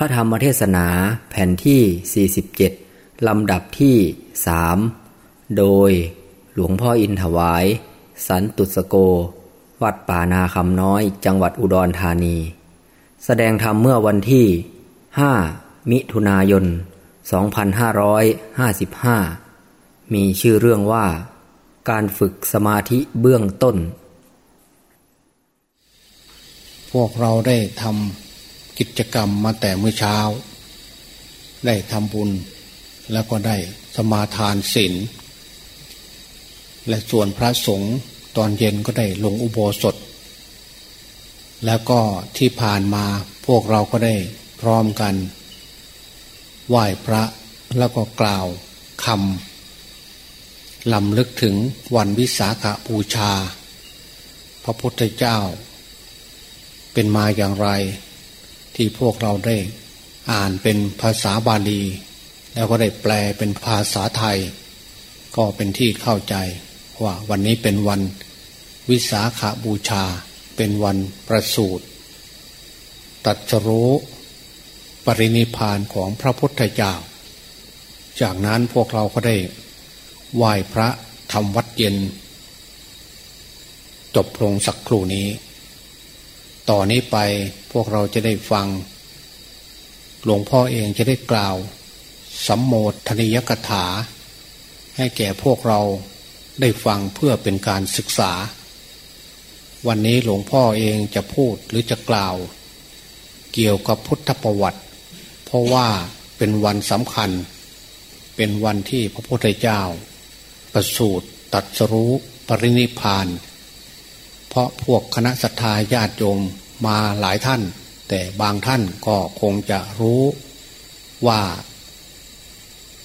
พระธรรมเทศนาแผ่นที่ 47 ลำดับที่สโดยหลวงพ่ออินถวาย สันตุสโก วัดป่านาคำน้อยจังหวัดอุดรธานี แสดงธรรมเมื่อวันที่ 5 มิถุนายน 2555 มีชื่อเรื่องว่า การฝึกสมาธิเบื้องต้น พวกเราได้ทำ กิจกรรมมาแต่เมื่อเช้า ได้ทำบุญแล้วก็ได้สมาทานศีลและส่วนพระสงฆ์ตอนเย็นก็ได้ลงอุโบสถ แล้วก็ที่ผ่านมาพวกเราก็ได้พร้อมกัน ไหว้พระแล้วก็กล่าวคำลำลึกถึงวันวิสาขบูชา พระพุทธเจ้า เป็นมาอย่างไร ที่พวกเราได้อ่านเป็นภาษาบาลี แล้วก็ได้แปลเป็นภาษาไทย ก็เป็นที่เข้าใจว่าวันนี้เป็นวันวิสาขาบูชา เป็นวันประสูติตัดรู้ปรินิพานของพระพุทธเจ้า จากนั้นพวกเราก็ได้ไหว้พระทำวัดเย็น จบลงสักครู่นี้ ต่อนนี้ไปพวกเราจะได้ฟัง หลวงพ่อเองจะได้กล่าวสัมโมทนิยกถา ให้แก่พวกเราได้ฟังเพื่อเป็นการศึกษา วันนี้หลวงพ่อเองจะพูดหรือจะกล่าว เกี่ยวกับพุทธประวัติ เพราะว่าเป็นวันสำคัญ เป็นวันที่พระพุทธเจ้า ประสูติตัดสรู้ปรินิพาน เพราะพวกคณะสัตยาญาติโยมมาหลายท่าน แต่บางท่านก็คงจะรู้ว่า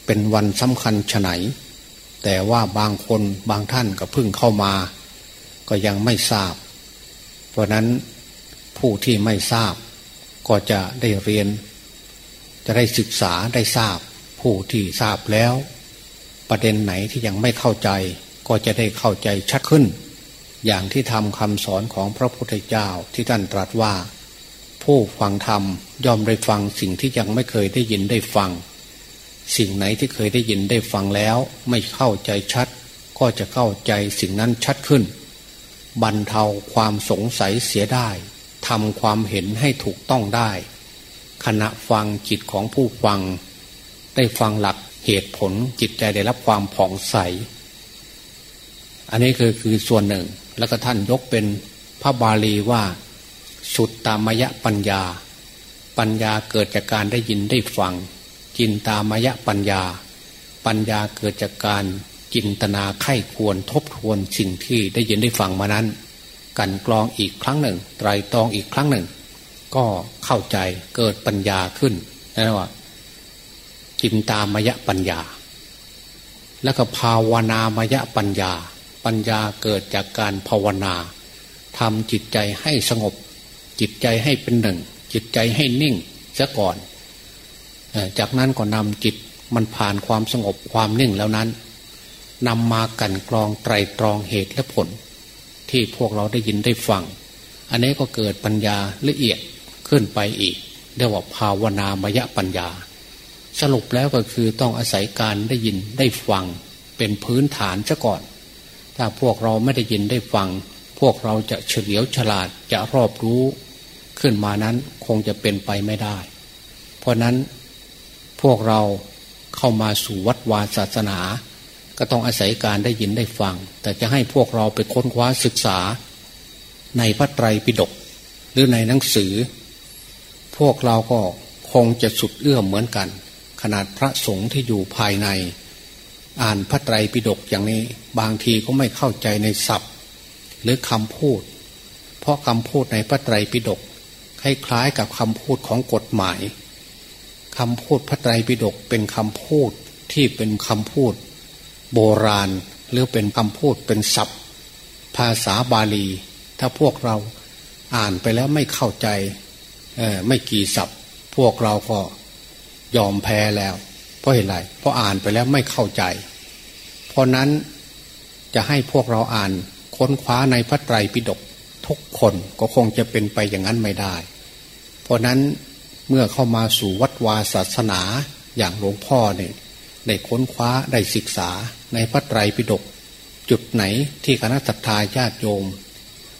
เป็นวันสำคัญฉไหน แต่ว่าบางคนบางท่านก็เพิ่งเข้ามา ก็ยังไม่ทราบ เพราะนั้นผู้ที่ไม่ทราบ ก็จะได้เรียน จะได้ศึกษาได้ทราบ ผู้ที่ทราบแล้ว ประเด็นไหนที่ยังไม่เข้าใจ ก็จะได้เข้าใจชัดขึ้น อย่างที่ทำคำสอนของพระพุทธเจ้าที่ท่านตรัสว่า ผู้ฟังธรรมย่อมได้ฟังสิ่งที่ยังไม่เคยได้ยินได้ฟัง สิ่งไหนที่เคยได้ยินได้ฟังแล้วไม่เข้าใจชัด ก็จะเข้าใจสิ่งนั้นชัดขึ้น บรรเทาความสงสัยเสียได้ทำความเห็นให้ถูกต้องได้ ขณะฟังจิตของผู้ฟัง ได้ฟังหลักเหตุผลจิตใจได้รับความผ่องใส อันนี้คือคือส่วนหนึ่ง แล้วก็ท่านยกเป็นพระบาลีว่า สุดตามยะปัญญา ปัญญาเกิดจากการได้ยินได้ฟัง จินตามยะปัญญา ปัญญาเกิดจากการจินตนาไข้ควรทบทวนสิ่งที่ได้ยินได้ฟังมานั้น กันกรองอีกครั้งหนึ่ง ไตรตรองอีกครั้งหนึ่ง ก็เข้าใจเกิดปัญญาขึ้นนะว่าจินตามยะปัญญา แล้วก็ภาวนามยะปัญญา ปัญญาเกิดจากการภาวนาทำจิตใจให้สงบ จิตใจให้เป็นหนึ่ง จิตใจให้นิ่งซะก่อน จากนั้นก็นำจิตมันผ่านความสงบความนิ่งแล้วนั้นนำมากันกรองไตรตรองเหตุและผล ที่พวกเราได้ยินได้ฟัง อันนี้ก็เกิดปัญญาละเอียดขึ้นไปอีกเรียกว่าภาวนามยปัญญา สรุปแล้วก็คือต้องอาศัยการได้ยินได้ฟังเป็นพื้นฐานซะก่อน ถ้าพวกเราไม่ได้ยินได้ฟัง พวกเราจะเฉลียวฉลาดจะรอบรู้ขึ้นมานั้นคงจะเป็นไปไม่ได้ เพราะนั้นพวกเราเข้ามาสู่วัดวาศาสนา ก็ต้องอาศัยการได้ยินได้ฟัง แต่จะให้พวกเราไปค้นคว้าศึกษา ในพระไตรปิฎกหรือในหนังสือ พวกเราก็คงจะสุดเอื้อมเหมือนกัน ขนาดพระสงฆ์ที่อยู่ภายใน อ่านพระไตรปิฎกอย่างนี้ บางทีก็ไม่เข้าใจในศัพท์ หรือคำพูด เพราะคำพูดในพระไตรปิฎกคล้ายๆกับคำพูดของกฎหมายคำพูดพระไตรปิฎกเป็นคำพูดที่เป็นคำพูด โบราณหรือเป็นคำพูดเป็นศัพท์ ภาษาบาลี ถ้าพวกเราอ่านไปแล้วไม่เข้าใจไม่กี่ศัพท์ พวกเราก็ยอมแพ้แล้ว เพราะเหตุไรเพราะอ่านไปแล้วไม่เข้าใจ เพราะนั้นจะให้พวกเราอ่านค้นคว้าในพระไตรปิฎกทุกคนก็คงจะเป็นไปอย่างนั้นไม่ได้ เพราะนั้นเมื่อเข้ามาสู่วัดวาศาสนาอย่างหลวงพ่อเนี่ยได้ค้นคว้าได้ศึกษาในพระไตรปิฎกจุดไหนที่คณะสัตยาญาติโยม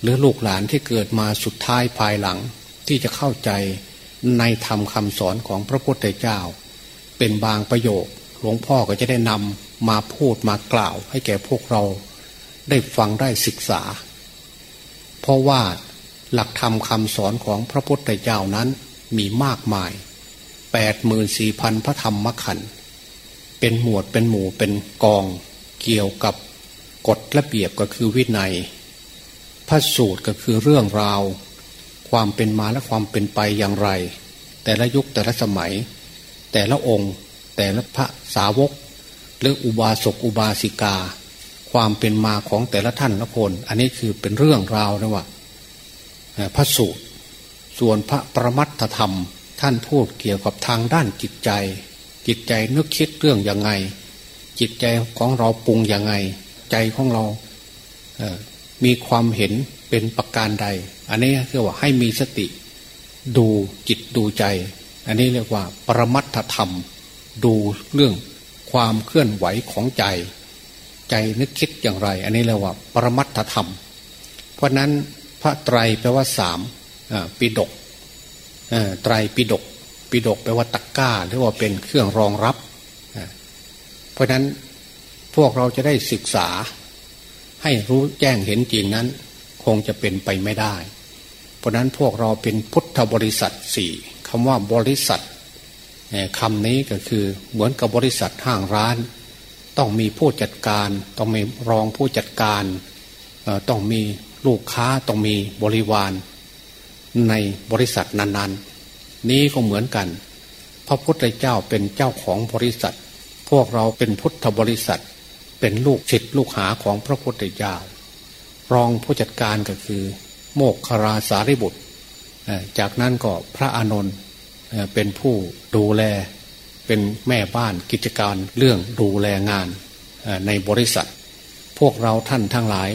หรือลูกหลานที่เกิดมาสุดท้ายภายหลังที่จะเข้าใจในธรรมคำสอนของพระพุทธเจ้า เป็นบางประโยค หลวงพ่อก็จะได้นำมาพูดมากล่าว ให้แก่พวกเราได้ฟังได้ศึกษา เพราะว่าหลักธรรมคำสอนของพระพุทธเจ้านั้นมีมากมายแปดหมื่นสี่พันพระธรรมขันธ์เป็นหมวดเป็นหมู่เป็นกองเกี่ยวกับกฎระเบียบก็คือวินัย พระสูตรก็คือเรื่องราว ความเป็นมาและความเป็นไปอย่างไร แต่ละยุคแต่ละสมัย แต่ละองค์ แต่ละพระสาวก หรืออุบาสกอุบาสิกา ความเป็นมาของแต่ละท่านละคน อันนี้คือเป็นเรื่องราวนะว่าพระสูตร ส่วนพระประมัตธรรม ท่านพูดเกี่ยวกับทางด้านจิตใจ จิตใจนึกคิดเรื่องยังไง จิตใจของเราปรุงยังไง ใจของเรามีความเห็นเป็นประการใด อันนี้คือว่าให้มีสติ ดูจิตดูใจ อันนี้เรียกว่า ปรมัตถธรรม ดูเรื่องความเคลื่อนไหวของใจ ใจนึกคิดอย่างไร อันนี้เรียกว่า ปรมัตถธรรม เพราะนั้นพระไตรแปลว่าสามปีดกไตรปิฎกปิฎกแปลว่าตะกก้า หรือว่าเป็นเครื่องรองรับ เพราะนั้นพวกเราจะได้ศึกษา ให้รู้แจ้งเห็นจริงนั้น คงจะเป็นไปไม่ได้ เพราะนั้นพวกเราเป็นพุทธบริษัทสี่ คำว่าบริษัทคำนี้ก็คือเหมือนกับบริษัทห้างร้าน ต้องมีผู้จัดการ ต้องมีรองผู้จัดการต้องมีลูกค้าต้องมีบริวาร ในบริษัทนั้นๆ นี้ก็เหมือนกัน พระพุทธเจ้าเป็นเจ้าของบริษัท พวกเราเป็นพุทธบริษัท เป็นลูกศิษย์ลูกหาของพระพุทธเจ้า รองผู้จัดการก็คือ โมกคราสาริบุตร จากนั้นก็พระอานนท์ เป็นผู้ดูแลเป็นแม่บ้านกิจการเรื่องดูแลงานในบริษัท พวกเราท่านทั้งหลาย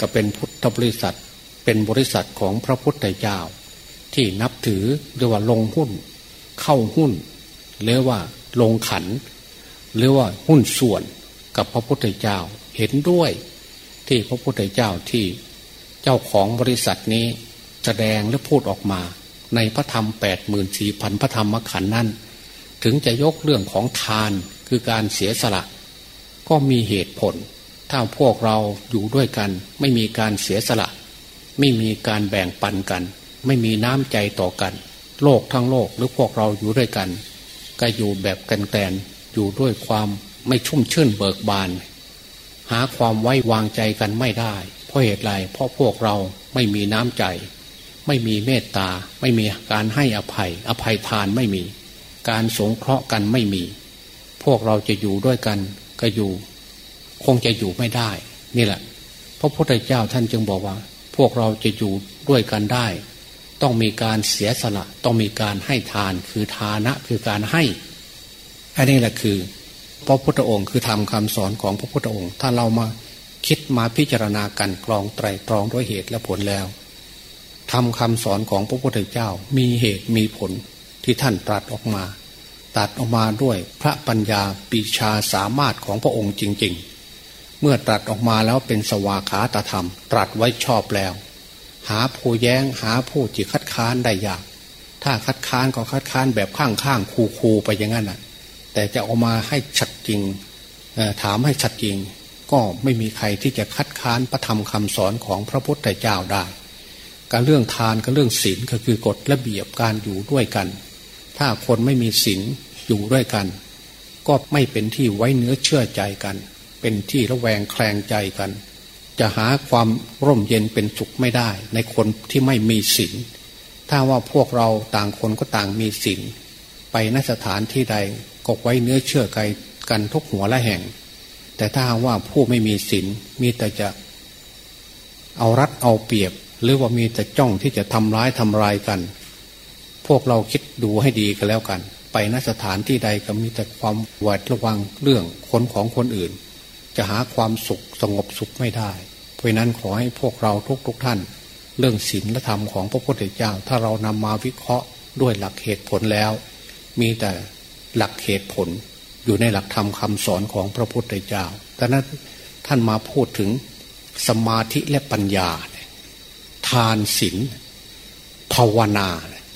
ก็เป็นพุทธบริษัท เป็นบริษัทของพระพุทธเจ้า ที่นับถือเรียกว่าลงหุ้น เข้าหุ้นหรือว่าลงขัน หรือว่าหุ้นส่วนกับพระพุทธเจ้าเห็นด้วย ที่พระพุทธเจ้าที่เจ้าของบริษัทนี้แสดงและพูดออกมา ในพระธรรมแปดหมื่นสี่พันพระธรรมขันนั้น ถึงจะยกเรื่องของทานคือการเสียสละ ก็มีเหตุผล ถ้าพวกเราอยู่ด้วยกัน ไม่มีการเสียสละ ไม่มีการแบ่งปันกัน ไม่มีน้ำใจต่อกัน โลกทั้งโลกหรือพวกเราอยู่ด้วยกัน ก็อยู่แบบกันแกนอยู่ด้วยความไม่ชุ่มชื่นเบิกบาน หาความไว้วางใจกันไม่ได้ เพราะเหตุไรเพราะพวกเราไม่มีน้ำใจ ไม่มีเมตตา ไม่มีการให้อภัย อภัยทานไม่มี การสงเคราะห์กันไม่มี พวกเราจะอยู่ด้วยกันก็อยู่ คงจะอยู่ไม่ได้ นี่แหละพระพุทธเจ้าท่านจึงบอกว่า พวกเราจะอยู่ด้วยกันได้ ต้องมีการเสียสละ ต้องมีการให้ทานคือทานะคือการให้ อันนี้แหละคือ พระพุทธองค์คือทำคำสอนของพระพุทธองค์ ถ้าเรามาคิดมาพิจารณากันกรองไตรตรองด้วยเหตุและผลแล้ว ทำคำสอนของพระพุทธเจ้า มีเหตุมีผลที่ท่านตรัสออกมา ตัดออกมาด้วยพระปัญญาปีชาสามารถของพระองค์จริง ๆ เมื่อตรัสออกมาแล้วเป็นสวากขาตธรรม ตรัสไว้ชอบแล้ว หาผู้แย้งหาผู้จิคัดค้านได้ยาก ถ้าคัดค้านก็คัดค้านแบบข้างข้างคูคูไปอย่างนั้นอะ แต่จะเอามาให้ชัดจริงถามให้ชัดจริง ก็ไม่มีใครที่จะคัดค้านพระธรรมคำสอนของพระพุทธเจ้าได้ การเรื่องทานกับเรื่องศีลก็คือกฎระเบียบการอยู่ด้วยกัน ถ้าคนไม่มีศีลอยู่ด้วยกัน ก็ไม่เป็นที่ไว้เนื้อเชื่อใจกัน เป็นที่ระแวงแคลงใจกัน จะหาความร่มเย็นเป็นสุขไม่ได้ ในคนที่ไม่มีศีลถ้าว่าพวกเราต่างคนก็ต่างมีศีลไปนสถานที่ใดก็ไว้เนื้อเชื่อใจกันทุกหัวและแห่ง แต่ถ้าว่าผู้ไม่มีศีลมีแต่จะเอารัดเอาเปรียบ หรือว่ามีแต่จ้องที่จะทำร้ายทำลายกัน พวกเราคิดดูให้ดีกันแล้วกัน ไปนสถานที่ใดก็มีแต่ความหวาดระวังเรื่องคนของคนอื่น จะหาความสุขสงบสุขไม่ได้ เพราะนั้นขอให้พวกเราทุกๆทท่าน เรื่องศีลและธรรมของพระพุทธเจ้า ถ้าเรานำมาวิเคราะห์ด้วยหลักเหตุผลแล้ว มีแต่หลักเหตุผลอยู่ในหลักธรรมคำสอนของพระพุทธเจ้าแต่นั้นท่านมาพูดถึงสมาธิและปัญญาานศีลภาวนา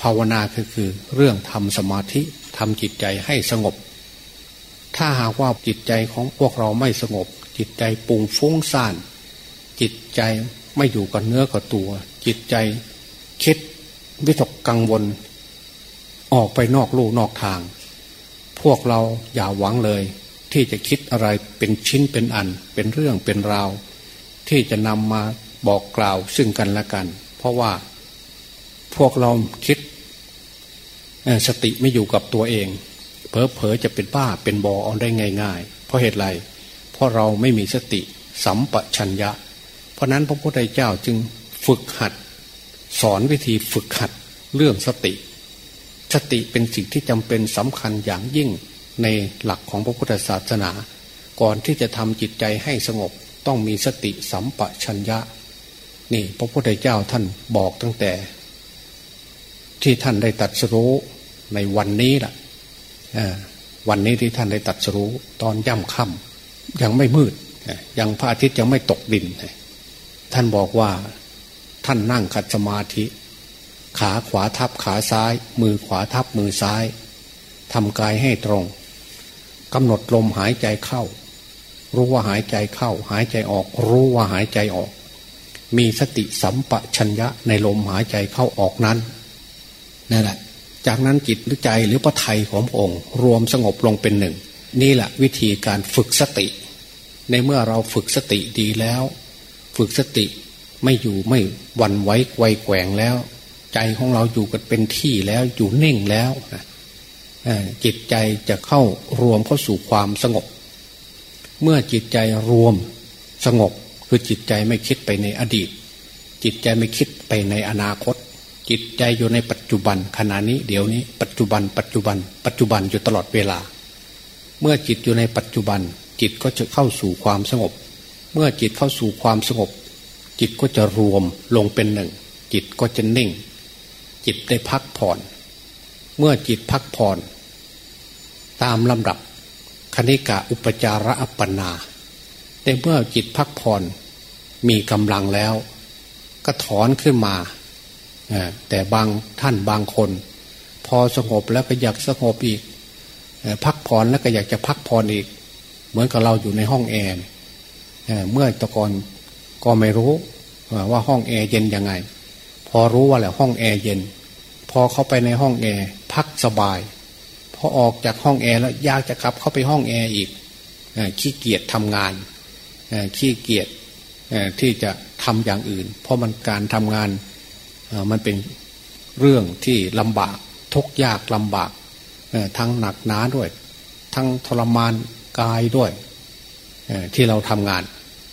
ภาวนาคือคือเรื่องทำสมาธิทำจิตใจให้สงบ ถ้าหากว่าจิตใจของพวกเราไม่สงบ จิตใจปุงฟุ้งซ่าน จิตใจไม่อยู่กับเนื้อกับตัว จิตใจคิดวิตกกังวล ออกไปนอกลู่นอกทาง พวกเราอย่าหวังเลย ที่จะคิดอะไรเป็นชิ้นเป็นอัน เป็นเรื่องเป็นราว ที่จะนำมา บอกกล่าวซึ่งกันและกัน เพราะว่าพวกเราคิดสติไม่อยู่กับตัวเอง เผลอๆจะเป็นบ้าเป็นบอเอาได้ง่าย ๆ เพราะเหตุไร เพราะเราไม่มีสติสัมปชัญญะ เพราะนั้นพระพุทธเจ้าจึงฝึกหัด สอนวิธีฝึกหัดเรื่องสติ สติเป็นสิ่งที่จำเป็นสำคัญอย่างยิ่งในหลักของพระพุทธศาสนา ก่อนที่จะทำจิตใจให้สงบ ต้องมีสติสัมปชัญญะ นี่ พระพุทธเจ้าท่านบอกตั้งแต่ ที่ท่านได้ตัดสู้ในวันนี้ล่ะวันนี้ที่ท่านได้ตัดสู้ตอนย่ำค่ำยังไม่มืดยังพระอาทิตย์ยังไม่ตกดิน ท่านบอกว่าท่านนั่งขัดสมาธิ ขาขวาทับขาซ้าย มือขวาทับมือซ้ายทำกายให้ตรงกำหนดลมหายใจเข้า รู้ว่าหายใจเข้า หายใจออก รู้ว่าหายใจออก มีสติสัมปชัญญะในลมหายใจเข้าออกนั้นนั่นแหละจากนั้นจิตหรือใจหรือพระไทยของพระองค์ รวมสงบลงเป็นหนึ่ง นี่แหละวิธีการฝึกสติ ในเมื่อเราฝึกสติดีแล้ว ฝึกสติไม่อยู่ไม่วันไว้ไวแกว่งแล้ว ใจของเราอยู่กันเป็นที่แล้วอยู่นิ่งแล้วจิตใจจะเข้ารวมเข้าสู่ความสงบ เมื่อจิตใจรวมสงบ คือจิตใจไม่คิดไปในอดีต จิตใจไม่คิดไปในอนาคต จิตใจอยู่ในปัจจุบันขณะนี้เดี๋ยวนี้ ปัจจุบัน ปัจจุบัน ปัจจุบันอยู่ตลอดเวลา เมื่อจิตอยู่ในปัจจุบัน จิตก็จะเข้าสู่ความสงบ เมื่อจิตเข้าสู่ความสงบ จิตก็จะรวมลงเป็นหนึ่ง จิตก็จะนิ่ง จิตได้พักผ่อน เมื่อจิตพักผ่อน ตามลำดับคณิกะอุปจาระอัปปนา แต่เมื่อจิตพักผ่อนมีกำลังแล้ว ก็ถอนขึ้นมา แต่บางท่านบางคน พอสงบแล้วก็อยากสงบอีก พักผ่อนแล้วก็อยากจะพักผ่อนอีก เหมือนกับเราอยู่ในห้องแอร์เมื่อแต่ก่อนก็ไม่รู้ว่าห้องแอร์เย็นยังไง พอรู้ว่าแหละห้องแอร์เย็น พอเข้าไปในห้องแอร์พักสบาย พอออกจากห้องแอร์แล้วอยากจะกลับเข้าไปห้องแอร์อีกขี้เกียจทำงาน ขี้เกียจที่จะทำอย่างอื่น เพราะมันการทำงานมันเป็นเรื่องที่ลำบากทุกยากลำบากทั้งหนักหนาด้วย ทั้งทรมานกายด้วยที่เราทำงาน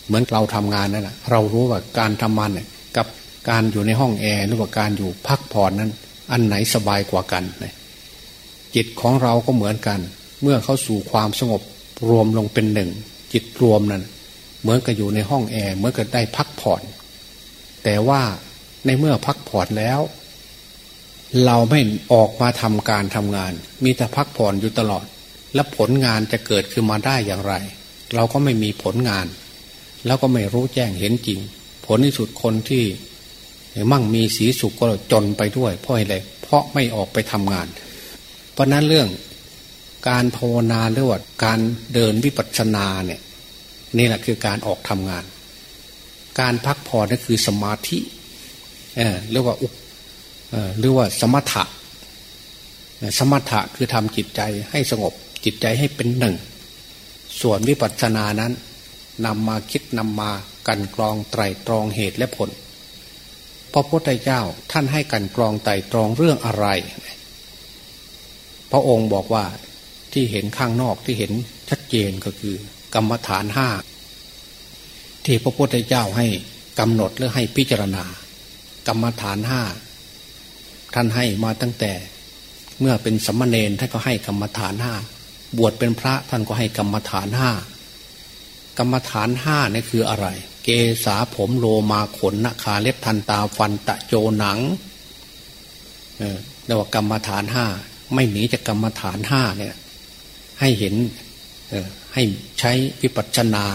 เหมือนเราทำงานนั่นแหละเรารู้ว่าการทำงานเนี่ยกับการอยู่ในห้องแอร์หรือว่าการอยู่พักผ่อนนั้น อันไหนสบายกว่ากันจิตของเราก็เหมือนกัน เมื่อเข้าสู่ความสงบรวมลงเป็นหนึ่งจิตรวมนั้น เหมือนกับอยู่ในห้องแอร์เหมือนกับได้พักผ่อน แต่ว่าในเมื่อพักผ่อนแล้ว เราไม่ออกมาทำการทำงาน มีแต่พักผ่อนอยู่ตลอด แล้วผลงานจะเกิดขึ้นมาได้อย่างไร เราก็ไม่มีผลงาน แล้วก็ไม่รู้แจ้งเห็นจริง ผลที่สุดคนที่มั่งมีสีสุขก็จนไปด้วย เพราะอะไรเพราะไม่ออกไปทำงาน เพราะนั้นเรื่องการภาวนาหรือว่าการเดินวิปัสสนาเนี่ย นี่แหละคือการออกทำงาน การพักผ่อนนั่นคือสมาธิเรียกว่าอุหรือว่าสมถะ สมถะคือทำจิตใจให้สงบจิตใจให้เป็นหนึ่ง ส่วนวิปัสสนานั้นนำมาคิดนำมากันกรองไตรตรองเหตุและผลพระพุทธเจ้าท่านให้กันกรองไตรตรองเรื่องอะไร พระองค์บอกว่าที่เห็นข้างนอกที่เห็นชัดเจนก็คือ กรรมฐานห้าที่พระพุทธเจ้าให้กำหนดหรือให้พิจารณา กรรมฐานห้าท่านให้มาตั้งแต่เมื่อเป็นสมณเณรท่านก็ให้กรรมฐานห้าบวชเป็นพระท่านก็ให้กรรมฐานห้ากรรมฐานห้านี่คืออะไร เกษาผมโลมาขนนาคาเล็บทันตาฟันตะโจหนังเรียกว่ากรรมฐานห้าไม่หนีจากกรรมฐานห้าเนี่ย ให้เห็น ให้ใช้วิปัสสนา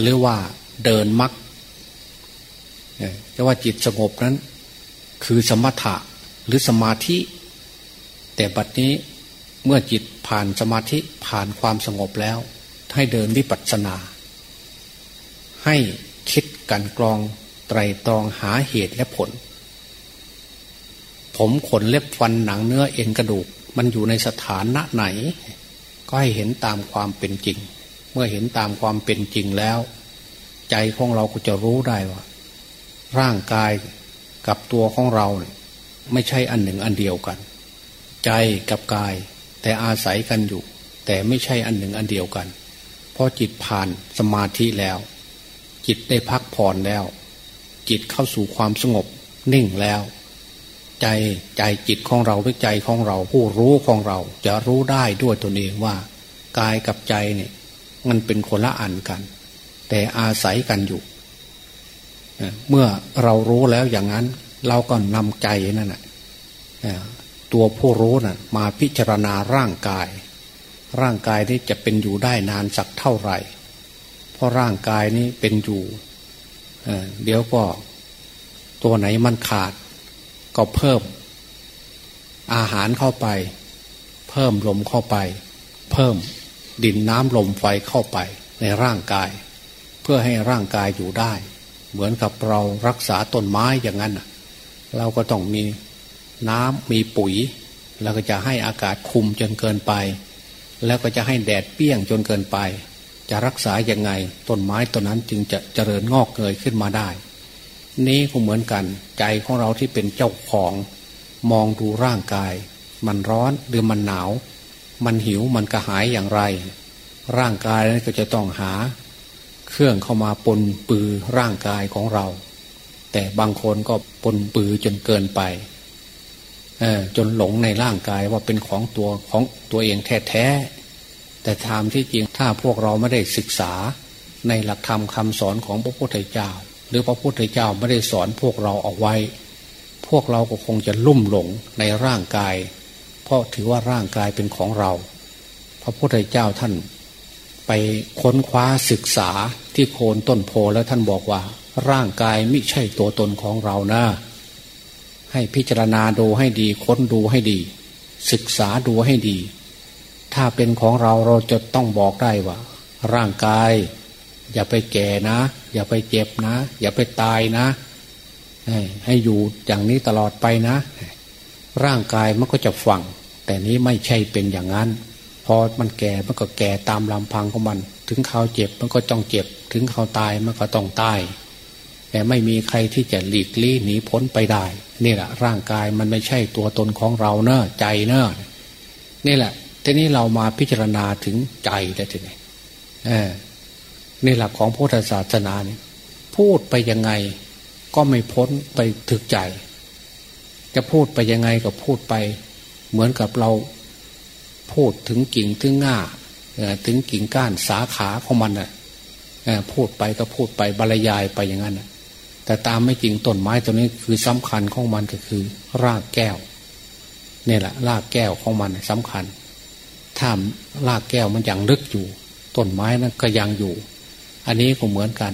หรือว่าเดินมักจะว่าจิตสงบนั้น คือสมถะหรือสมาธิ แต่บัดนี้เมื่อจิตผ่านสมาธิผ่านความสงบแล้ว ให้เดินวิปัสสนา ให้คิดกันกรองไตรตรองหาเหตุและผล ผมขนเล็บฟันหนังเนื้อเอ็นกระดูก มันอยู่ในสถานะไหน ก็ให้เห็นตามความเป็นจริง เมื่อเห็นตามความเป็นจริงแล้ว ใจของเราก็จะรู้ได้ว่า ร่างกายกับตัวของเราเนี่ยไม่ใช่อันหนึ่งอันเดียวกัน ใจกับกาย แต่อาศัยกันอยู่ แต่ไม่ใช่อันหนึ่งอันเดียวกันเพราะจิตผ่านสมาธิแล้ว จิตได้พักผ่อนแล้ว จิตเข้าสู่ความสงบนิ่งแล้ว ใจใจจิตของเราหรือใจของเรา ผู้รู้ของเราจะรู้ได้ด้วยตนเองว่ากายกับใจเนี่ยมันเป็นคนละอันกัน แต่อาศัยกันอยู่ เมื่อเรารู้แล้วอย่างนั้น เราก็นำใจนั่นแหะตัวผู้รู้นะ่ะมาพิจารณาร่างกาย ร่างกายนี้จะเป็นอยู่ได้นานสักเท่าไหร่ เพราะร่างกายนี้เป็นอยู่เเดี๋ยวก็ตัวไหนมันขาด ก็เพิ่ม อาหารเข้าไป เพิ่มลมเข้าไป เพิ่มดินน้ำลมไฟเข้าไปในร่างกาย เพื่อให้ร่างกายอยู่ได้ เหมือนกับเรารักษาต้นไม้อย่างนั้นเราก็ต้องมีน้ำมีปุ๋ย แล้วก็จะให้อากาศคุมจนเกินไป แล้วก็จะให้แดดเปี้ยงจนเกินไป จะรักษาอย่างไงต้นไม้ต้นนั้นจึงจะเจริญงอกเงยขึ้นมาได้ นี้ก็เหมือนกัน ใจของเราที่เป็นเจ้าของมองดูร่างกาย มันร้อนหรือมันหนาว มันหิวมันกระหายอย่างไร ร่างกายนั้นก็จะต้องหา เครื่องเข้ามาปนปือร่างกายของเรา แต่บางคนก็ปนปือจนเกินไปจนหลงในร่างกายว่าเป็นของตัวของตัวเองแท้ๆแต่ธรรมที่จริงถ้าพวกเราไม่ได้ศึกษาในหลักธรรมคาสอนของพระพุทธเจ้า หรือพระพุทธเจ้าไม่ได้สอนพวกเราเอาไว้ พวกเราก็คงจะลุ่มหลงในร่างกาย เพราะถือว่าร่างกายเป็นของเรา พระพุทธเจ้าท่านไปค้นคว้าศึกษาที่โคนต้นโพแล้วท่านบอกว่า ร่างกายไม่ใช่ตัวตนของเรานะให้พิจารณาดูให้ดีค้นดูให้ดี ศึกษาดูให้ดี ถ้าเป็นของเราเราจะต้องบอกได้ว่า ร่างกาย อย่าไปแก่นะ อย่าไปเจ็บนะ อย่าไปตายนะ ให้อยู่อย่างนี้ตลอดไปนะ ร่างกายมันก็จะฝัง แต่นี้ไม่ใช่เป็นอย่างนั้น พอมันแก่มันก็แก่ตามลำพังของมัน ถึงเขาเจ็บมันก็ต้องเจ็บ ถึงเขาตายมันก็ต้องตาย แต่ไม่มีใครที่จะหลีกลี่หนีพ้นไปได้นี่แหละร่างกายมันไม่ใช่ตัวตนของเราเนอะใจเนอะนี่แหละทีนี้เรามาพิจารณาถึงใจได้ทีนี้ เออนี่หลักของพุทธศาสนาเนี่ยพูดไปยังไงก็ไม่พ้นไปถึกใจ จะพูดไปยังไงก็พูดไป เหมือนกับเราพูดถึงกิ่งถึงง่าถึงกิ่งก้านสาขาของมันอะพูดไปก็พูดไปบรรยายไปอย่างนั้นแต่ตามไม่จริงต้นไม้ตัวนี้คือสำคัญของมันก็คือ รากแก้วนี่แหละ รากแก้วของมันสำคัญ ถ้ารากแก้วมันยังลึกอยู่ ต้นไม้นั้นก็ยังอยู่ อันนี้ก็เหมือนกัน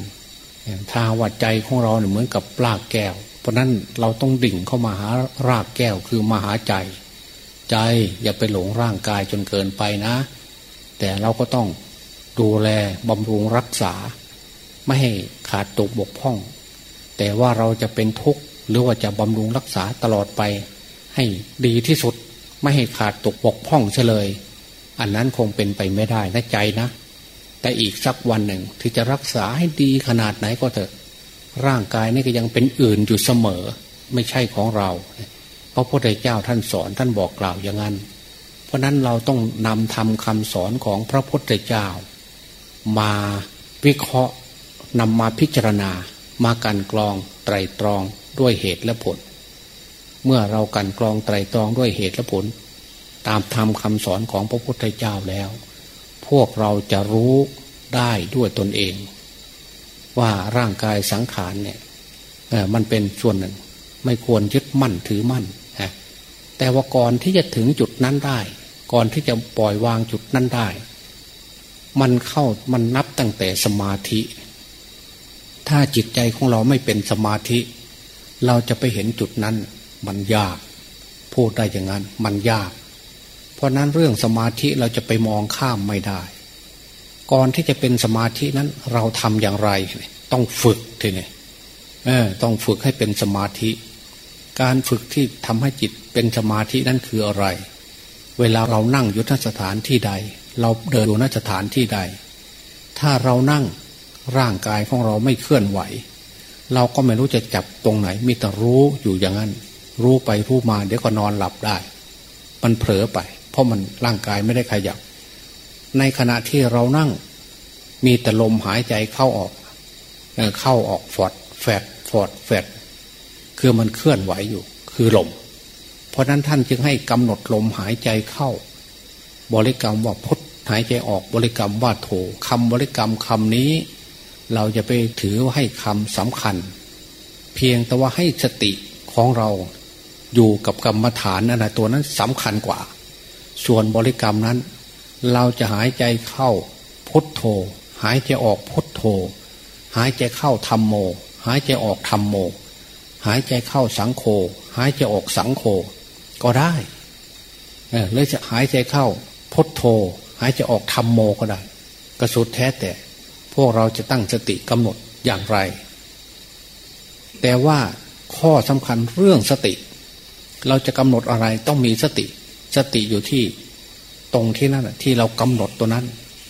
ถ้าวัดใจของเราเนี่ยเหมือนกับรากแก้ว เพราะนั้นเราต้องดิ่งเข้ามาหารากแก้วคือมาหาใจ ใจอย่าไปหลงร่างกายจนเกินไปนะ แต่เราก็ต้องดูแลบำรุงรักษา ไม่ให้ขาดตกบกพร่อง แต่ว่าเราจะเป็นทุกข์หรือว่าจะบำรุงรักษาตลอดไป ให้ดีที่สุดไม่ให้ขาดตกบกพร่องเฉลย อันนั้นคงเป็นไปไม่ได้นะใจนะ แต่อีกสักวันหนึ่งที่จะรักษาให้ดีขนาดไหนก็เถอะ ร่างกายนี่ก็ยังเป็นอื่นอยู่เสมอ ไม่ใช่ของเรา เพราะพระพุทธเจ้าท่านสอนท่านบอกกล่าวอย่างนั้น เพราะนั้นเราต้องนำทำคำสอนของพระพุทธเจ้า มาวิเคราะห์นำมาพิจารณา มากันกรองไตรตรองด้วยเหตุและผล เมื่อเรากันกรองไตรตรองด้วยเหตุและผล ตามธรรมคำสอนของพระพุทธเจ้าแล้ว พวกเราจะรู้ได้ด้วยตนเอง ว่าร่างกายสังขารเนี่ยมันเป็นส่วนหนึ่ง ไม่ควรยึดมั่นถือมั่นแต่ว่าก่อนที่จะถึงจุดนั้นได้ ก่อนที่จะปล่อยวางจุดนั้นได้ มันเข้ามันนับตั้งแต่สมาธิ ถ้าจิตใจของเราไม่เป็นสมาธิ เราจะไปเห็นจุดนั้น มันยาก พูดได้อย่างนั้น มันยาก เพราะนั้นเรื่องสมาธิเราจะไปมองข้ามไม่ได้ ก่อนที่จะเป็นสมาธินั้นเราทำอย่างไร ต้องฝึกทีนี้ต้องฝึกให้เป็นสมาธิ การฝึกที่ทำให้จิตเป็นสมาธินั้นคืออะไร เวลาเรานั่งอยู่นสถานที่ใด เราเดินอยู่นสถานที่ใด ถ้าเรานั่งร่างกายของเราไม่เคลื่อนไหว เราก็ไม่รู้จะจับตรงไหน มีแต่รู้อยู่อย่างนั้น รู้ไปรู้มาเดี๋ยวก็นอนหลับได้ มันเผลอไป ราะมันร่างกายไม่ได้ขยับ ในขณะที่เรานั่ง มีแต่ลมหายใจเข้าออก เข้าออกฟอดแฟดฟอดแฟดคือมันเคลื่อนไหวอยู่ คือลม เพราะนั้นท่านจึงให้กำหนดลมหายใจเข้า บริกรรมว่าพุทหายใจออกบริกรรมว่าโถคำบริกรรมคำนี้ เราจะไปถือว่าให้คำสำคัญ เพียงแต่ว่าให้สติของเราอยู่กับกรรมฐานนั่นแหะตัวนั้นสำคัญกว่า ส่วนบริกรรมนั้น เราจะหายใจเข้าพุทโธ หายใจออกพุทโธ หายใจเข้าธรรมโม หายใจออกธรรมโม หายใจเข้าสังโฆหายใจออกสังโฆก็ได้เออเลยจะหายใจเข้าพุทโธ หายใจออกธรรมโมก็ได้กระสุดแท้แต่พวกเราจะตั้งสติกำหนดอย่างไร แต่ว่าข้อสำคัญเรื่องสติ เราจะกำหนดอะไรต้องมีสติ สติอยู่ที่ตรงที่นั่นที่เรากำหนดตัวนั้น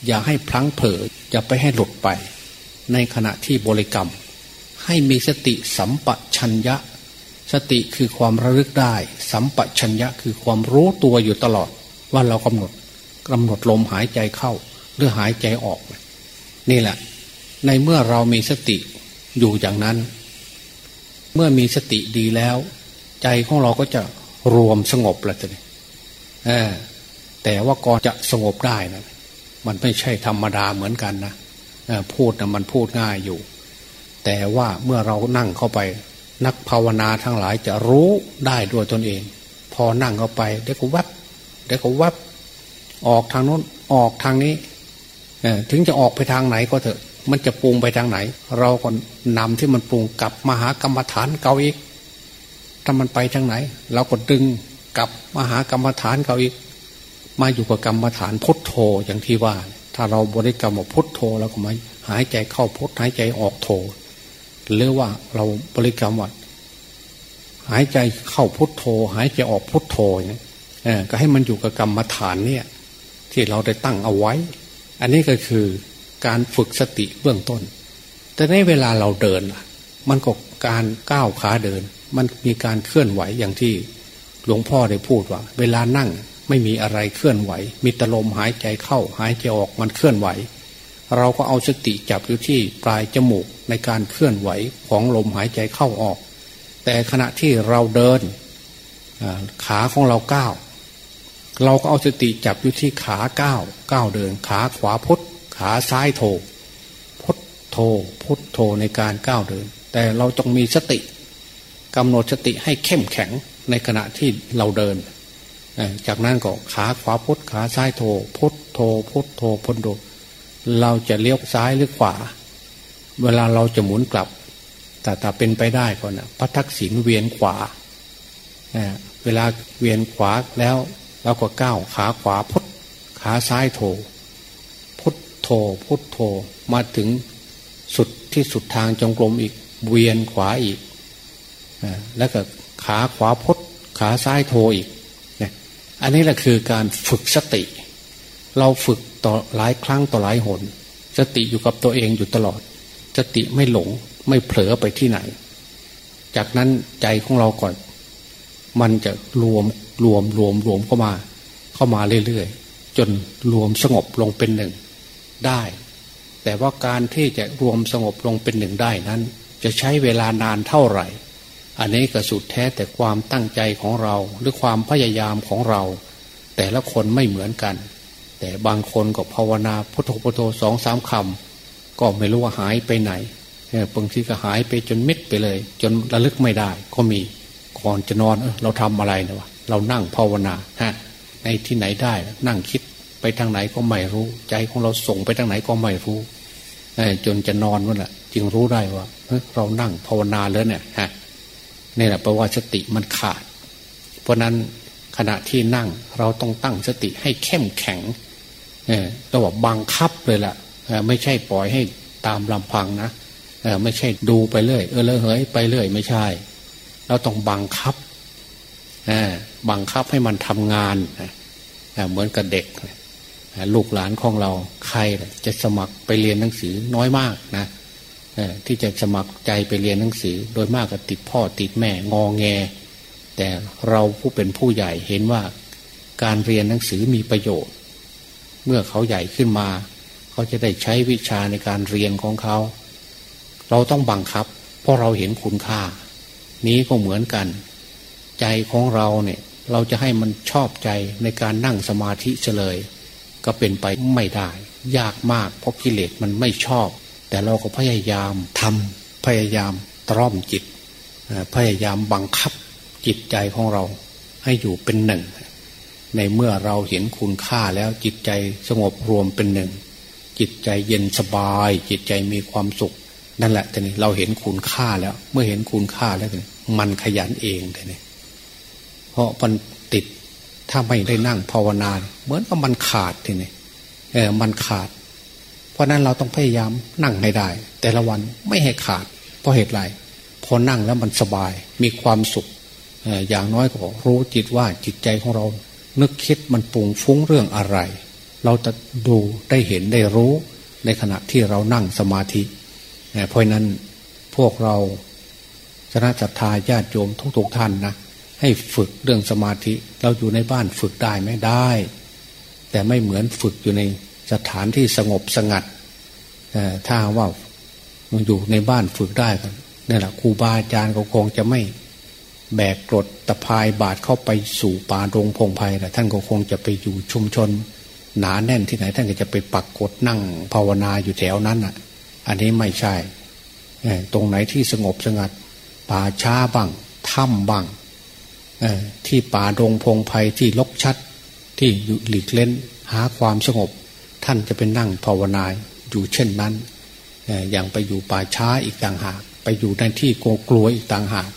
อย่าให้พลั้งเผลออย่าไปให้หลุดไป ในขณะที่บริกรรม ให้มีสติสัมปชัญญะ สติคือความระลึกได้ สัมปชัญญะคือความรู้ตัวอยู่ตลอด ว่าเรากำหนดกำหนดลมหายใจเข้าหรือหายใจออก นี่แหละ ในเมื่อเรามีสติอยู่อย่างนั้น เมื่อมีสติดีแล้ว ใจของเราก็จะรวมสงบแล้วทีนี้ แต่ว่าก่อนจะสงบได้นะมันไม่ใช่ธรรมดาเหมือนกันนะพูดนะมันพูดง่ายอยู่ แต่ว่าเมื่อเรานั่งเข้าไป นักภาวนาทั้งหลายจะรู้ได้ด้วยตนเอง พอนั่งเข้าไปเดี๋ยวก็วับเดี๋ยวก็วับออกทางโน้นออกทางนี้ถึงจะออกไปทางไหนก็เถอะ มันจะปรุงไปทางไหน เราก็นำที่มันปรุงกลับมาหากรรมฐานเก่าอีกถ้ามันไปทางไหน เราก็ดึง กลับมาหากรรมฐานเก่าอีก มาอยู่กับกรรมฐานพุทโธอย่างที่ว่า ถ้าเราบริกรรมว่าพุทโธแล้วก็มาหายใจเข้าพุทหายใจออกโธหรือว่าเราบริกรรมว่าหายใจเข้าพุทโธ หายใจออกพุทโธเนี่ยก็ให้มันอยู่กับกรรมฐานเนี่ย ที่เราได้ตั้งเอาไว้ อันนี้ก็คือการฝึกสติเบื้องต้น แต่ในเวลาเราเดินมันก็การก้าวขาเดิน มันมีการเคลื่อนไหวอย่างที่ หลวงพ่อได้พูดว่า เวลานั่งไม่มีอะไรเคลื่อนไหว มีตลมหายใจเข้า หายใจออกมันเคลื่อนไหว เราก็เอาสติจับอยู่ที่ปลายจมูกในการเคลื่อนไหวของลมหายใจเข้าออก แต่ขณะที่เราเดินขาของเราก้าวเราก็เอาสติจับอยู่ที่ขาก้าวก้าวเดิน ขาขวาพุทขาซ้ายโถพุทโถพุทโถในการก้าวเดิน แต่เราต้องมีสติกำหนดสติให้เข้มแข็ง ในขณะที่เราเดิน จากนั้นก็ขาขวาพุทขาซ้ายโถพุทโถพุทโถพุทโถเราจะเลี้ยวซ้ายหรือขวา เวลาเราจะหมุนกลับ แต่ถ้าเป็นไปได้ก่อนนะพระทักษิณเวียนขวาเวลาเวียนขวาแล้วเราก็ก้าวขาขวาพุทขาซ้ายโถพุทโถพุทโถมาถึงสุดที่สุดทางจงกรมอีกเวียนขวาอีกแล้วก็ ขาขวาพุทขาซ้ายโถอีกเนี่ยอันนี้แหละคือการฝึกสติ เราฝึกต่อหลายครั้งต่อหลายหน สติอยู่กับตัวเองอยู่ตลอด สติไม่หลงไม่เผลอไปที่ไหน จากนั้นใจของเราก่อน มันจะรวมรวมรวมรวมเข้ามา เข้ามาเรื่อยๆ จนรวมสงบลงเป็นหนึ่งได้ แต่ว่าการที่จะรวมสงบลงเป็นหนึ่งได้นั้น จะใช้เวลานานเท่าไหร่ อันนี้ก็สุดแท้แต่ความตั้งใจของเรา หรือความพยายามของเรา แต่ละคนไม่เหมือนกัน แต่บางคนก็ภาวนาพุทโธพุทโธสองสามคำก็ไม่รู้ว่าหายไปไหนบางทีก็หายไปจนมิดไปเลย จนระลึกไม่ได้ ก็มีก่อนจะนอนเราทำอะไรนะวะเรานั่งภาวนาฮะในที่ไหนได้นั่งคิดไปทางไหนก็ไม่รู้ ใจของเราส่งไปทางไหนก็ไม่รู้จนจะนอนนั่นแหละจึงรู้ได้ว่าเรานั่งภาวนาแล้วเนี่ยฮะ นี่แหละแปลว่าสติมันขาด เพราะนั้นขณะที่นั่งเราต้องตั้งสติให้เข้มแข็งเออต้องบอกบังคับเลยละ่ะไม่ใช่ปล่อยให้ตามลำพังนะไม่ใช่ดูไปเรื่อยเออเลยเฮ้ยไปเรื่อยไม่ใช่ เราต้องบังคับบังคับให้มันทำงานเหมือนกับเด็ก ลูกหลานของเราใครจะสมัครไปเรียนหนังสือน้อยมากนะ ที่จะสมัครใจไปเรียนหนังสือ โดยมากก็ติดพ่อติดแม่งอแง แต่เราผู้เป็นผู้ใหญ่เห็นว่าการเรียนหนังสือมีประโยชน์ เมื่อเขาใหญ่ขึ้นมา เขาจะได้ใช้วิชาในการเรียนของเขา เราต้องบังคับ เพราะเราเห็นคุณค่า นี้ก็เหมือนกัน ใจของเราเนี่ยเราจะให้มันชอบใจในการนั่งสมาธิเฉลย ก็เป็นไปไม่ได้ ยากมากเพราะกิเลสมันไม่ชอบ แต่เราก็พยายามทำพยายามตร่อมจิต พยายามบังคับจิตใจของเราให้อยู่เป็นหนึ่ง ในเมื่อเราเห็นคุณค่าแล้วจิตใจสงบรวมเป็นหนึ่ง จิตใจเย็นสบาย จิตใจมีความสุข นั่นแหละแต่นี่เราเห็นคุณค่าแล้ว เมื่อเห็นคุณค่าแล้วมันขยันเองแต่นี่เพราะมันติดถ้าไม่ได้นั่งภาวนา เหมือนกับมันขาดทีนี้เออมันขาด ราะนั้นเราต้องพยายามนั่งให้ได้ แต่ละวันไม่ให้ขาด เพราะเหตุไรพอนั่งแล้วมันสบายมีความสุขอย่างน้อยก็รู้จิตว่าจิตใจของเรา นึกคิดมันปุงฟุ้งเรื่องอะไร เราจะดูได้เห็นได้รู้ในขณะที่เรานั่งสมาธิเพราะนั้นพวกเราคณะจัตตาญาติโยมทุกๆท่านนะให้ฝึกเรื่องสมาธิ เราอยู่ในบ้านฝึกได้ไหมได้ แต่ไม่เหมือนฝึกอยู่ใน สถานที่สงบสงัดถ้าว่ามันอยู่ในบ้านฝึกได้กันนี่แหละครูบาอาจารย์ก็คงจะไม่แบกกรดตะพายบาดเข้าไปสู่ป่าดงพงไพ่แต่ท่านก็คงจะไปอยู่ชุมชน หนาแน่นที่ไหน ท่านก็จะไปปักกดนั่งภาวนาอยู่แถวนั้นอะ อันนี้ไม่ใช่ตรงไหนที่สงบสงัด ป่าช้าบ้างถ้ำบ้างที่ป่าดงพงไพ่ที่ลกชัด ที่หลีกเล่นหาความสงบ ท่านจะเป็นนั่งภาวนาอยู่เช่นนั้นอย่างไปอยู่ป่าช้าอีกต่างหาก ไปอยู่ในที่โกกลัวอีกต่างหาก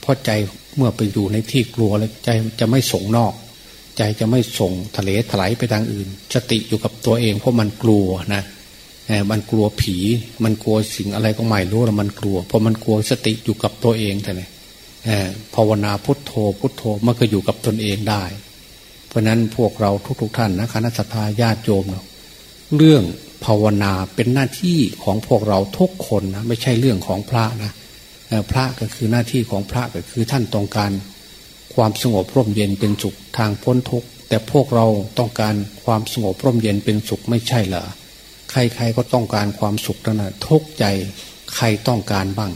เพราะใจเมื่อไปอยู่ในที่กลัวแล้วใจจะไม่ส่งนอก ใจจะไม่ส่งทะเลถลายไปทางอื่นสติอยู่กับตัวเองเพราะมันกลัวนะมันกลัวผี มันกลัวสิ่งอะไรก็ไม่รู้แล้วมันกลัวเพราะมันกลัวสติอยู่กับตัวเองแต่เนี่ยภาวนาพุทโธพุทโธมันก็อยู่กับตนเองได้ เพราะนั้นพวกเราทุกๆทท่านนะคณะสัตยาญาติโยมเนาะ เรื่องภาวนาเป็นหน้าที่ของพวกเราทุกคนนะไม่ใช่เรื่องของพระนะพระก็คือหน้าที่ของพระก็คือท่านต้องการความสงบร่มเย็นเป็นสุขทางพ้นทุกข์แต่พวกเราต้องการความสงบร่มเย็นเป็นสุขไม่ใช่เหรอใครๆก็ต้องการความสุขนะทุกใจใครต้องการบ้าง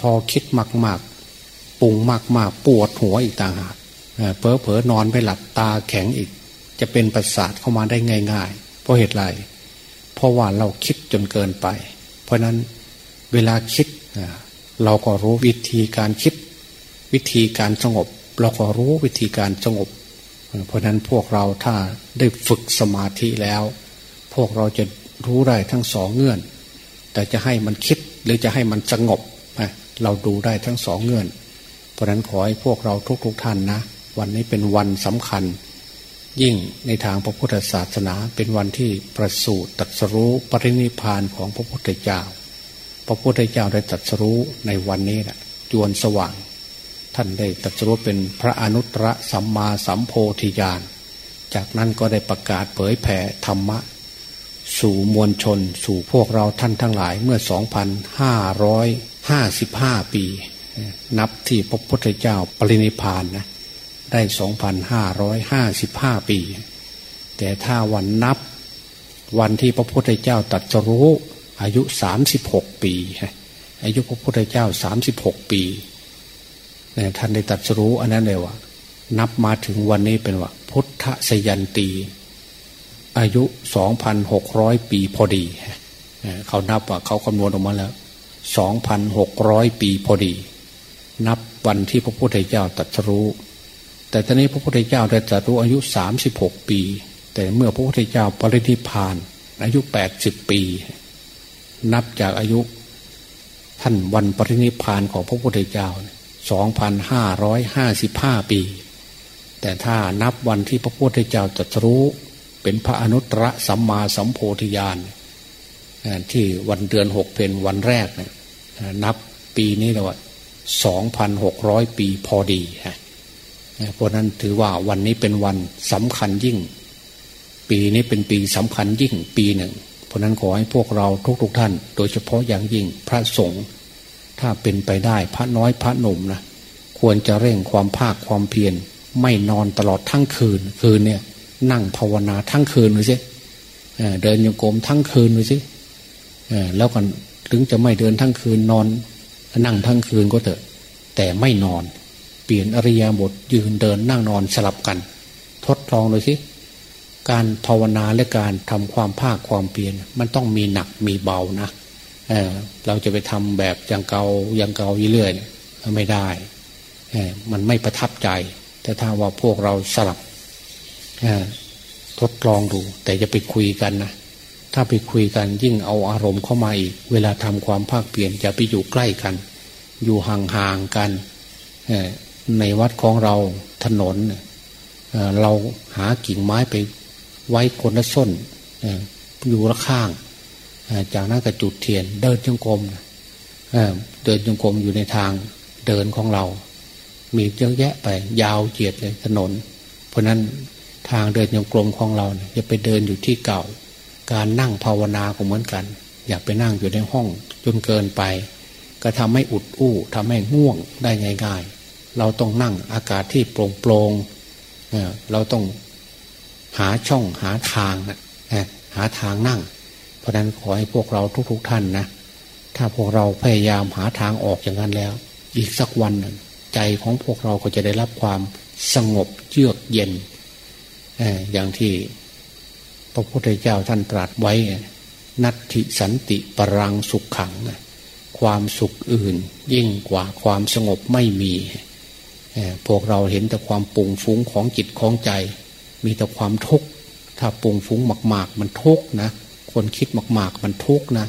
พอคิดมากๆปุงมากมาปวดหัวอีกต่างหากเพอเพอนอนไปหลับตาแข็งอีก จะเป็นประสาทเข้ามาได้ง่าย ๆ ราะเหตุไรเพราะว่าเราคิดจนเกินไป เพราะนั้นเวลาคิดเราก็รู้วิธีการคิด วิธีการสงบ เราก็รู้วิธีการสงบ เพราะนั้นพวกเราถ้าได้ฝึกสมาธิแล้ว พวกเราจะรู้ได้ทั้งสองเงื่อน แต่จะให้มันคิดหรือจะให้มันสงบเราดูได้ทั้งสองเงื่อน เพราะนั้นขอให้พวกเราทุกๆทท่านนะ วันนี้เป็นวันสำคัญ ยิ่งในทางพระพุทธศาสนาเป็นวันที่ประสูติตรัสรู้ปรินิพานของพระพุทธเจ้า พระพุทธเจ้าได้ตรัสรู้ในวันนี้แหละจวนสว่าง ท่านได้ตรัสรู้เป็นพระอนุตตรสัมมาสัมโพธิญาณ จากนั้นก็ได้ประกาศเผยแผ่ธรรมะ สู่มวลชน สู่พวกเราท่านทั้งหลายเมื่อ 2,555 ปี นับที่พระพุทธเจ้าปรินิพานนะ ได้สองพันห้าร้อยห้าสิบห้าปี แต่ถ้าวันนับวันที่พระพุทธเจ้าตัดสรู้อายุสามสิบหกปี อายุพระพุทธเจ้าสามสิบหกปีท่านได้ตัดสรู้อันนั้นเลยว่า นับมาถึงวันนี้เป็นว่า พุทธสยันตี อายุสองพันหกร้อยปีพอดี เขานับว่าเขาคำนวณออกมาแล้วสองพันหกร้อยปีพอดี นับวันที่พระพุทธเจ้าตรัสรู้ แต่ตอนนี้พระพุทธเจ้าได้ตรัสรู้อายุสามสิบหกปี แต่เมื่อพระพุทธเจ้าปรินิพานอายุแปดสิบปี นับจากอายุท่านวันปรินิพานของพระพุทธเจ้าสองพันห้าร้อยห้าสิบห้าปี แต่ถ้านับวันที่พระพุทธเจ้าตรัสรู้เป็นพระอนุตตรสัมมาสัมโพธิญาณที่วันเดือนหกเป็นวันแรกเนี่ยนับปีนี้แล้วว่าสองพันหกร้อยปีพอดีฮะ เพราะนั้นถือว่าวันนี้เป็นวันสำคัญยิ่ง ปีนี้เป็นปีสำคัญยิ่งปีหนึ่ง เพราะนั้นขอให้พวกเราทุกๆทท่าน โดยเฉพาะอย่างยิ่งพระสงฆ์ถ้าเป็นไปได้พระน้อยพระหนุ่มนะควรจะเร่งความภาคความเพียรไม่นอนตลอดทั้งคืน คืนเนี่ยนั่งภาวนาทั้งคืนเลยสิเดินโยกมทั้งคืนเลยสิแล้วกันถึงจะไม่เดินทั้งคืนนอนนั่งทั้งคืนก็เถอะ แต่ไม่นอน เปลี่ยนอริยบทยืนเดินนั่งนอนสลับกัน ทดลองเลยสิการภาวนาและการทำความภาคความเปลี่ยน มันต้องมีหนักมีเบานะเเราจะไปทำแบบอย่างเกาอย่างเกาเรื่อยไม่ได้มันไม่ประทับใจ แต่ถ้าว่าพวกเราสลับทดลองดู แต่จะไปคุยกันนะถ้าไปคุยกันยิ่งเอาอารมณ์เข้ามาอีก เวลาทำความภาคเปลี่ยนจะไปอยู่ใกล้กัน อยู่ห่างๆกัน ในวัดของเราถนนเราหากิ่งไม้ไปไว้คนละส้นอยู่ละข้าง จากนั้นก็จุดเทียน เดินจงกรมเดินจงกรมอยู่ในทางเดินของเรา มีเยอะแยะไป ยาวเจียดเลยถนน เพราะนั้นทางเดินจงกรมของเราเนี่ยจะไปเดินอยู่ที่เก่า การนั่งภาวนาก็เหมือนกัน อย่าไปนั่งอยู่ในห้องจนเกินไป ก็ทำให้อุดอู้ทำให้ง่วงได้ง่ายๆ เราต้องนั่งอากาศที่โปร่งโปร่งเราต้องหาช่องหาทางนะหาทางนั่ง เพราะนั้นขอให้พวกเราทุกๆทท่านนะถ้าพวกเราพยายามหาทางออกอย่างนั้นแล้ว อีกสักวันหนึ่งใจของพวกเราก็จะได้รับความสงบเยือกเย็นอย่างที่พระพุทธเจ้าท่านตรัสไว้ นัตถิสันติปรังสุขขัง ความสุขอื่นยิ่งกว่าความสงบไม่มี พวกเราเห็นแต่ความปุ่งฟุ้งของจิตของใจ มีแต่ความทุกข์ถ้าปุ่งฟุ้งมาก ๆ มันทุกข์นะ คนคิดมาก ๆ มันทุกข์นะ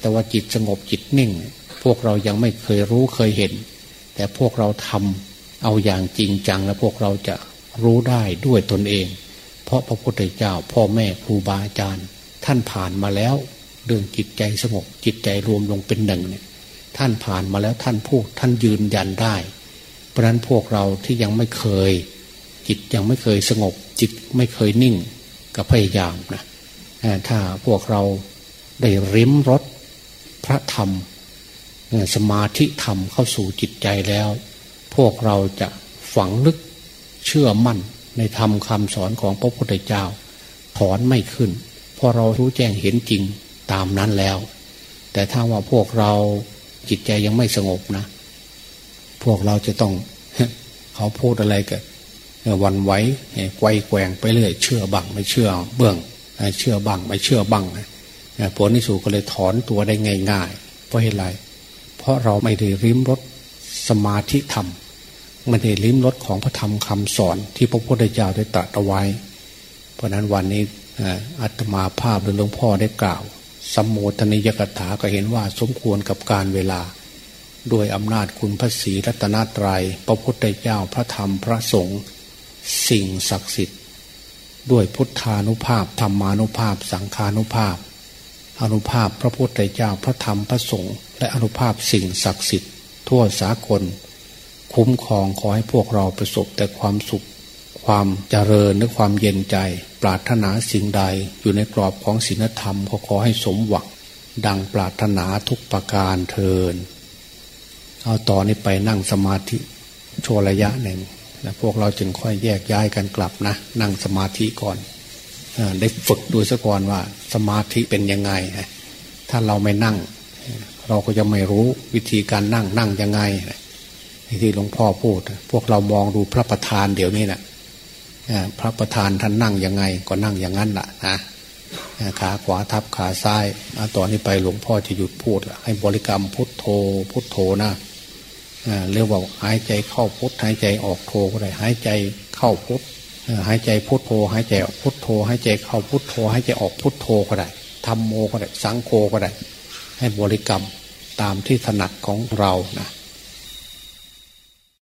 แต่ว่าจิตสงบจิตนิ่ง พวกเรายังไม่เคยรู้เคยเห็น แต่พวกเราทำเอาอย่างจริงจังแล้วพวกเราจะรู้ได้ด้วยตนเอง เพราะพระพุทธเจ้าพ่อแม่ครูบาอาจารย์ ท่านผ่านมาแล้วเรื่องจิตใจสงบจิตใจรวมลงเป็นหนึ่งเนี่ยท่านผ่านมาแล้วท่านพูดท่านยืนยันได้ เพราะนั้นพวกเราที่ยังไม่เคย จิตยังไม่เคยสงบ จิตไม่เคยนิ่งก็พยายามนะถ้าพวกเราได้ริมรถพระธรรม สมาธิธรรมเข้าสู่จิตใจแล้ว พวกเราจะฝังลึกเชื่อมั่นในธรรมคำสอนของพระพุทธเจ้า ถอนไม่ขึ้นเพราะเรารู้แจ้งเห็นจริงตามนั้นแล้ว แต่ถ้าว่าพวกเราจิตใจยังไม่สงบนะ พวกเราจะต้อง เขาพูดอะไรกันวันไว้ไกวแกงไปเรื่อย เชื่อบังไม่เชื่อเบื้องเชื่อบังไม่เชื่อบังผลที่สุดก็เลยถอนตัวได้ง่ายๆเพราะเหตุไร เพราะเราไม่ได้ริมรถสมาธิธรรมไม่ได้ลิ้มรสของพระธรรมคำสอนที่พระพุทธเจ้าได้ตรัสเอาไว้ เพราะนั้นวันนี้อัตมาภาพหรือหลวงพ่อได้กล่าว สมโมทนิยกถาก็เห็นว่าสมควรกับการเวลา ด้วยอำนาจคุณพระศรีรัตนตรยัยพระพุทธเจ้าพระธรรมพระสงฆ์สิ่งศักดิ์สิทธิ์ ด้วยพุทธานุภาพธรรมานุภาพ สังขานุภาพ อนุภาพพระพุทธเจ้าพระธรรมพระสงฆ์และอนุภาพสิ่งศักดิ์สิทธิ์ ทั่วสากล คุ้มครองขอให้พวกเราประสบแต่ความสุข ความเจริญและความเย็นใจ ปรารถนาสิ่งใดอยู่ในกรอบของศีลธรรมขอขอให้สมหวังดังปรารถนาทุกประการเทิน เอาต่อนนี้ไปนั่งสมาธิโชระยะหนึ่งแล้วพวกเราจึงค่อยแยกย้ายกันกลับนะ นั่งสมาธิก่อนอได้ฝึกดูซะก่อนว่า สมาธิเป็นยังไง ถ้าเราไม่นั่ง เราก็จะไม่รู้วิธีการนั่งนั่งยังไงที่หลวงพ่อพูด พวกเรามองดูพระประธานเดี๋ยวนี้นะพระประธานท่านนั่งยังไง ก็นั่งอย่างนั้นแหละนะขาขวาทับขาซ้ายต่อนนี้ไปหลวงพ่อจะหยุดพูด ให้บริกรรมพุทโธพุทโธนะ เรียกว่าหายใจเข้าพุทหายใจออกโทก็ได้หายใจเข้าพุทหายใจพุทโทหายใจออกพุทโทหายใจเข้าพุทโทหายใจออกพุทโทก็ได้ทำโมก็ได้สังโฆก็ได้ ให้บริกรรมตามที่ถนัดของเรานะ